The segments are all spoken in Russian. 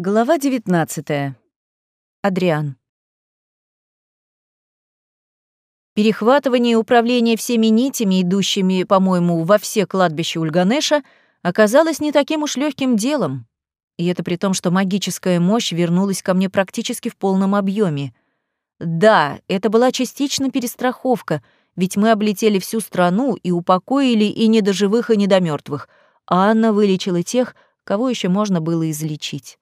Глава 19. Адриан. Перехватывание и управление всеми нитями, идущими, по-моему, во все кладбища Ульганеша, оказалось не таким уж легким делом. И это при том, что магическая мощь вернулась ко мне практически в полном объеме. Да, это была частично перестраховка, ведь мы облетели всю страну и упокоили и недоживых, и недомертвых, а Анна вылечила тех, кого еще можно было излечить.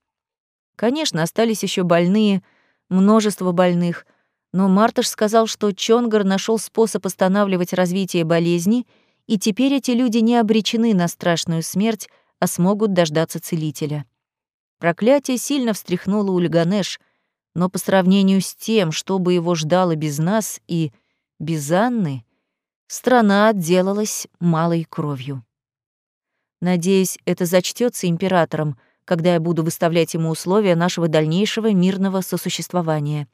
Конечно, остались еще больные, множество больных, но Мартыш сказал, что Чонгар нашел способ останавливать развитие болезни, и теперь эти люди не обречены на страшную смерть, а смогут дождаться целителя. Проклятие сильно встряхнуло Ульганеш, но по сравнению с тем, что бы его ждало без нас и без Анны, страна отделалась малой кровью. Надеюсь, это зачтется императором, когда я буду выставлять ему условия нашего дальнейшего мирного сосуществования.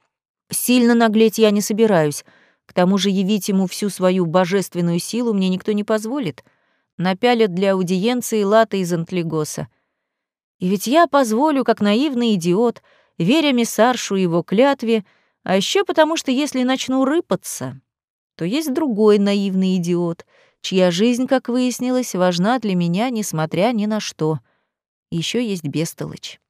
Сильно наглеть я не собираюсь, к тому же явить ему всю свою божественную силу мне никто не позволит. Напялят для аудиенции латы из антлигоса. И ведь я позволю, как наивный идиот, веря миссаршу его клятве, а еще потому, что если начну рыпаться, то есть другой наивный идиот, чья жизнь, как выяснилось, важна для меня, несмотря ни на что — еще есть бестолочь.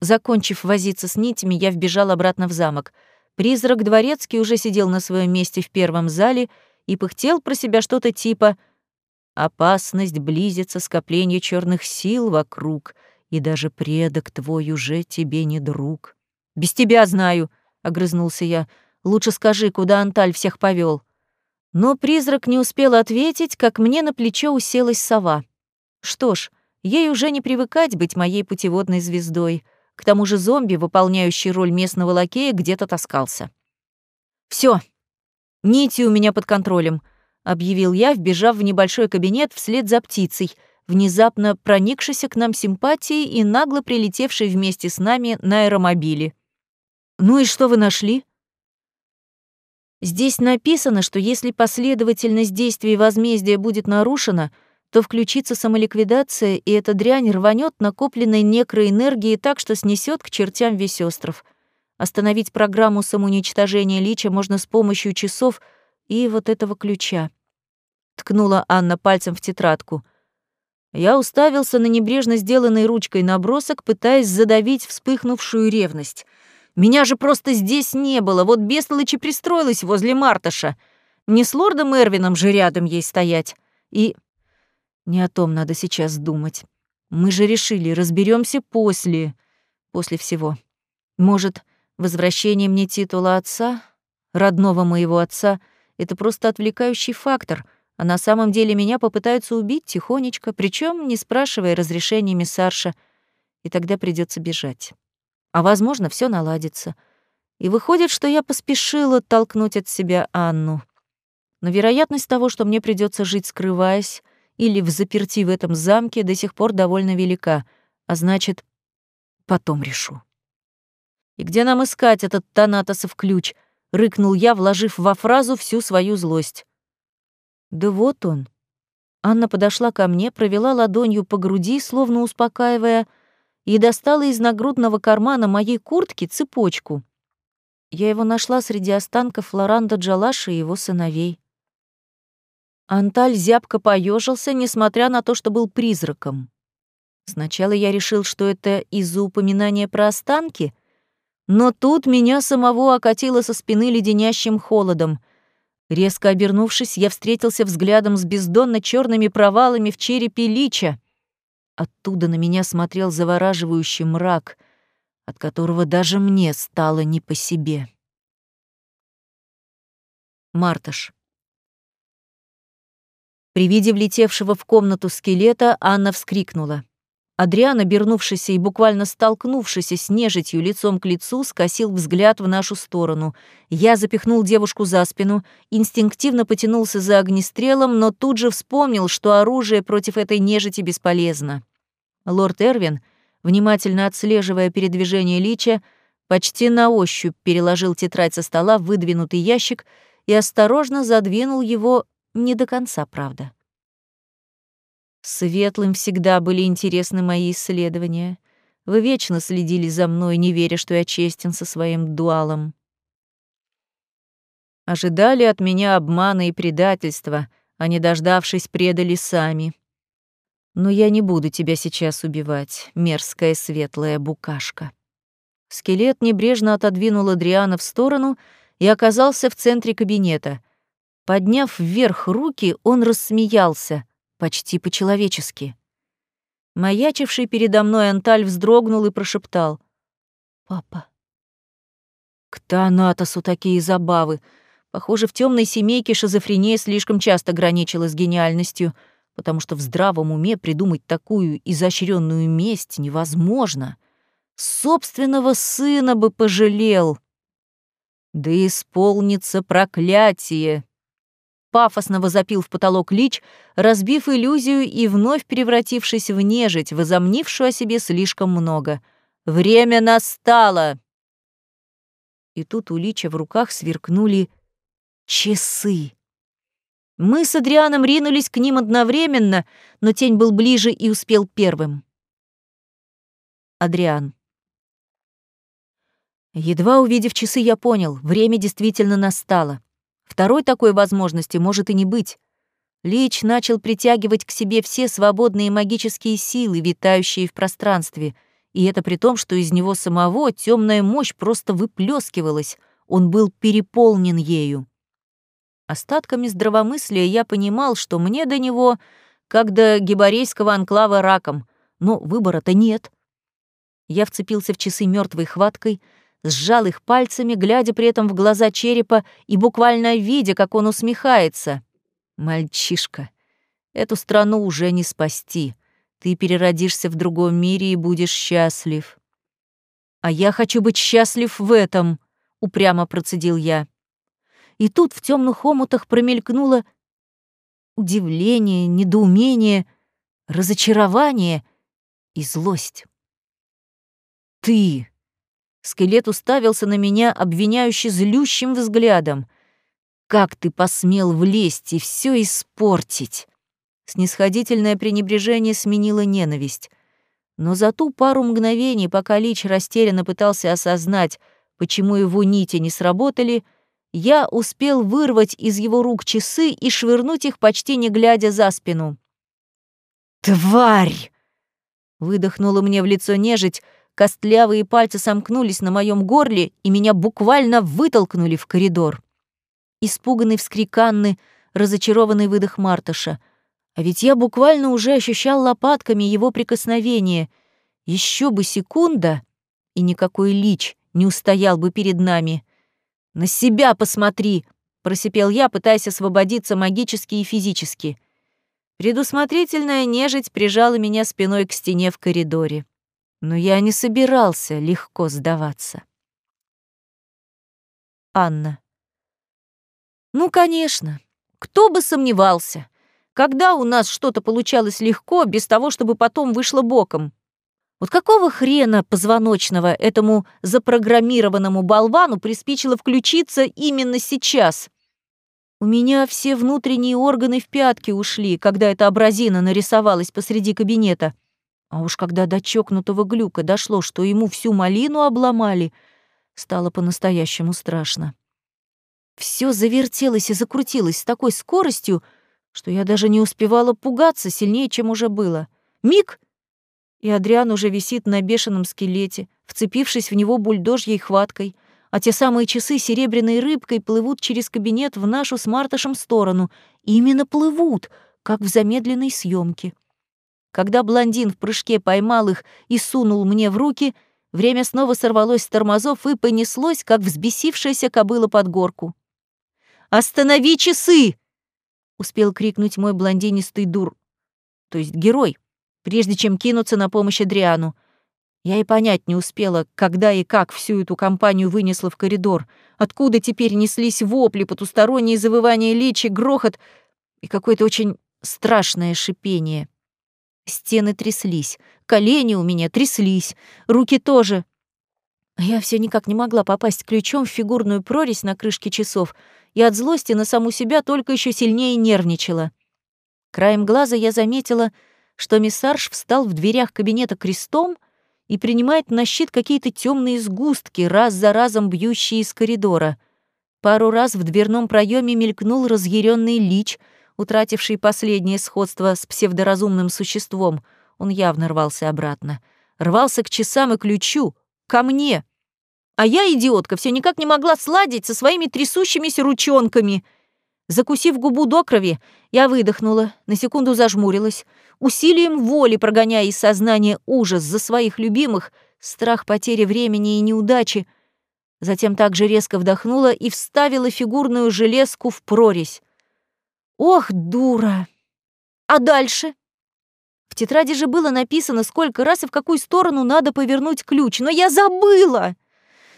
Закончив возиться с нитями, я вбежал обратно в замок. Призрак дворецкий уже сидел на своем месте в первом зале и пыхтел про себя что-то типа «Опасность близится, скопление черных сил вокруг, и даже предок твой уже тебе не друг». «Без тебя знаю», — огрызнулся я. «Лучше скажи, куда Анталь всех повел. Но призрак не успел ответить, как мне на плечо уселась сова. Что ж, Ей уже не привыкать быть моей путеводной звездой. К тому же зомби, выполняющий роль местного лакея, где-то таскался. Все, нити у меня под контролем», — объявил я, вбежав в небольшой кабинет вслед за птицей, внезапно проникшейся к нам симпатией и нагло прилетевшей вместе с нами на аэромобиле. «Ну и что вы нашли?» Здесь написано, что если последовательность действий возмездия будет нарушена — то включится самоликвидация, и эта дрянь рванет накопленной некроэнергией так, что снесет к чертям весь остров. Остановить программу самоуничтожения лича можно с помощью часов и вот этого ключа. Ткнула Анна пальцем в тетрадку. Я уставился на небрежно сделанный ручкой набросок, пытаясь задавить вспыхнувшую ревность. Меня же просто здесь не было, вот бестолочь и пристроилась возле Марташа. Не с лордом Эрвином же рядом ей стоять. И не о том надо сейчас думать. Мы же решили, разберемся после... после всего. Может, возвращение мне титула отца, родного моего отца, это просто отвлекающий фактор, а на самом деле меня попытаются убить тихонечко, причем не спрашивая разрешения миссарша, и тогда придется бежать. А возможно, все наладится. И выходит, что я поспешила толкнуть от себя Анну. Но вероятность того, что мне придется жить скрываясь, или в заперти в этом замке до сих пор довольно велика, а значит, потом решу. «И где нам искать этот Танатосов ключ?» — рыкнул я, вложив во фразу всю свою злость. «Да вот он». Анна подошла ко мне, провела ладонью по груди, словно успокаивая, и достала из нагрудного кармана моей куртки цепочку. Я его нашла среди останков Лоранда Джалаша и его сыновей. Анталь зябко поежился, несмотря на то, что был призраком. Сначала я решил, что это из-за упоминания про останки, но тут меня самого окатило со спины леденящим холодом. Резко обернувшись, я встретился взглядом с бездонно черными провалами в черепе лича. Оттуда на меня смотрел завораживающий мрак, от которого даже мне стало не по себе. Марташ. При виде влетевшего в комнату скелета Анна вскрикнула. Адриан, обернувшийся и буквально столкнувшийся с нежитью лицом к лицу, скосил взгляд в нашу сторону. Я запихнул девушку за спину, инстинктивно потянулся за огнестрелом, но тут же вспомнил, что оружие против этой нежити бесполезно. Лорд Эрвин, внимательно отслеживая передвижение Лича, почти на ощупь переложил тетрадь со стола в выдвинутый ящик и осторожно задвинул его не до конца, правда. Светлым всегда были интересны мои исследования. Вы вечно следили за мной, не веря, что я честен со своим дуалом. Ожидали от меня обмана и предательства, а не дождавшись, предали сами. Но я не буду тебя сейчас убивать, мерзкая светлая букашка. Скелет небрежно отодвинул Адриана в сторону и оказался в центре кабинета. Подняв вверх руки, он рассмеялся, почти по-человечески. Маячивший передо мной Анталь вздрогнул и прошептал. «Папа». К Танатосу такие забавы. Похоже, в темной семейке шизофрения слишком часто граничила с гениальностью, потому что в здравом уме придумать такую изощренную месть невозможно — Собственного сына бы пожалел. Да исполнится проклятие. Пафосно возопил в потолок Лич, разбив иллюзию и вновь превратившись в нежить, возомнившую о себе слишком много. «Время настало!» И тут у Лича в руках сверкнули часы. Мы с Адрианом ринулись к ним одновременно, но тень был ближе и успел первым. Адриан. Едва увидев часы, я понял, время действительно настало. Второй такой возможности может и не быть. Лич начал притягивать к себе все свободные магические силы, витающие в пространстве, и это при том, что из него самого темная мощь просто выплескивалась, он был переполнен ею. Остатками здравомыслия я понимал, что мне до него, как до гибарейского анклава раком, но выбора-то нет. Я вцепился в часы мертвой хваткой — сжал их пальцами, глядя при этом в глаза черепа и буквально видя, как он усмехается. «Мальчишка, эту страну уже не спасти. Ты переродишься в другом мире и будешь счастлив». «А я хочу быть счастлив в этом», — упрямо процедил я. И тут в темных омутах промелькнуло удивление, недоумение, разочарование и злость. «Ты!» Скелет уставился на меня, обвиняюще злющим взглядом. «Как ты посмел влезть и все испортить?» Снисходительное пренебрежение сменило ненависть. Но за ту пару мгновений, пока Лич растерянно пытался осознать, почему его нити не сработали, я успел вырвать из его рук часы и швырнуть их, почти не глядя за спину. «Тварь!» — выдохнула мне в лицо нежить, Костлявые пальцы сомкнулись на моем горле и меня буквально вытолкнули в коридор. Испуганный вскрик Анны, разочарованный выдох Мартыша. А ведь я буквально уже ощущал лопатками его прикосновение. Еще бы секунда, и никакой лич не устоял бы перед нами. «На себя посмотри!» — просипел я, пытаясь освободиться магически и физически. Предусмотрительная нежить прижала меня спиной к стене в коридоре но я не собирался легко сдаваться. Анна. Ну, конечно. Кто бы сомневался. Когда у нас что-то получалось легко, без того, чтобы потом вышло боком? Вот какого хрена позвоночного этому запрограммированному болвану приспичило включиться именно сейчас? У меня все внутренние органы в пятки ушли, когда эта образина нарисовалась посреди кабинета — а уж когда до чокнутого глюка дошло, что ему всю малину обломали, стало по-настоящему страшно. Все завертелось и закрутилось с такой скоростью, что я даже не успевала пугаться сильнее, чем уже было. Миг! И Адриан уже висит на бешеном скелете, вцепившись в него бульдожьей хваткой, а те самые часы серебряной рыбкой плывут через кабинет в нашу с Мартышем сторону. И именно плывут, как в замедленной съемке. Когда блондин в прыжке поймал их и сунул мне в руки, время снова сорвалось с тормозов и понеслось, как взбесившаяся кобыла под горку. «Останови часы!» — успел крикнуть мой блондинистый дур, то есть герой, прежде чем кинуться на помощь Адриану. Я и понять не успела, когда и как всю эту компанию вынесло в коридор, откуда теперь неслись вопли, потусторонние завывания лечи, грохот и какое-то очень страшное шипение. Стены тряслись, колени у меня тряслись, руки тоже. Я все никак не могла попасть ключом в фигурную прорезь на крышке часов и от злости на саму себя только еще сильнее нервничала. Краем глаза я заметила, что миссарж встал в дверях кабинета крестом и принимает на щит какие-то темные сгустки, раз за разом бьющие из коридора. Пару раз в дверном проеме мелькнул разъяренный лич, утративший последнее сходство с псевдоразумным существом. Он явно рвался обратно. Рвался к часам и ключу. Ко мне. А я, идиотка, все никак не могла сладить со своими трясущимися ручонками. Закусив губу до крови, я выдохнула, на секунду зажмурилась, усилием воли прогоняя из сознания ужас за своих любимых, страх потери времени и неудачи, затем также резко вдохнула и вставила фигурную железку в прорезь. Ох, дура! А дальше? В тетради же было написано, сколько раз и в какую сторону надо повернуть ключ, но я забыла!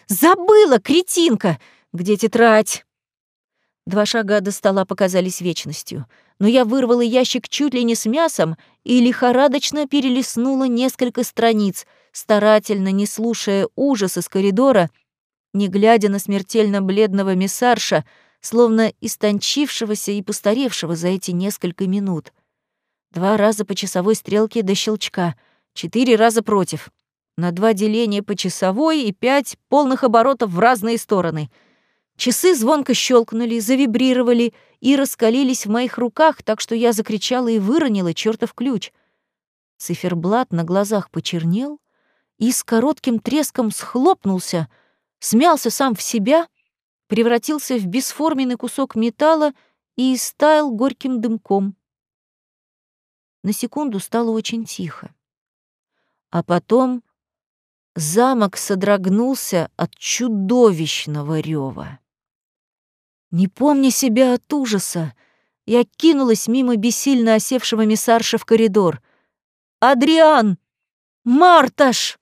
Забыла, кретинка! Где тетрадь? Два шага до стола показались вечностью, но я вырвала ящик чуть ли не с мясом и лихорадочно перелистнула несколько страниц, старательно не слушая ужас из коридора, не глядя на смертельно бледного миссарша, словно истончившегося и постаревшего за эти несколько минут. Два раза по часовой стрелке до щелчка, четыре раза против на два деления по часовой и пять полных оборотов в разные стороны. Часы звонко щелкнули, завибрировали и раскалились в моих руках, так что я закричала и выронила чертов ключ. Циферблат на глазах почернел и с коротким треском схлопнулся, смялся сам в себя, превратился в бесформенный кусок металла и истаял горьким дымком. На секунду стало очень тихо. А потом замок содрогнулся от чудовищного рева. Не помня себя от ужаса, я кинулась мимо бессильно осевшего миссарша в коридор. «Адриан! Марташ!»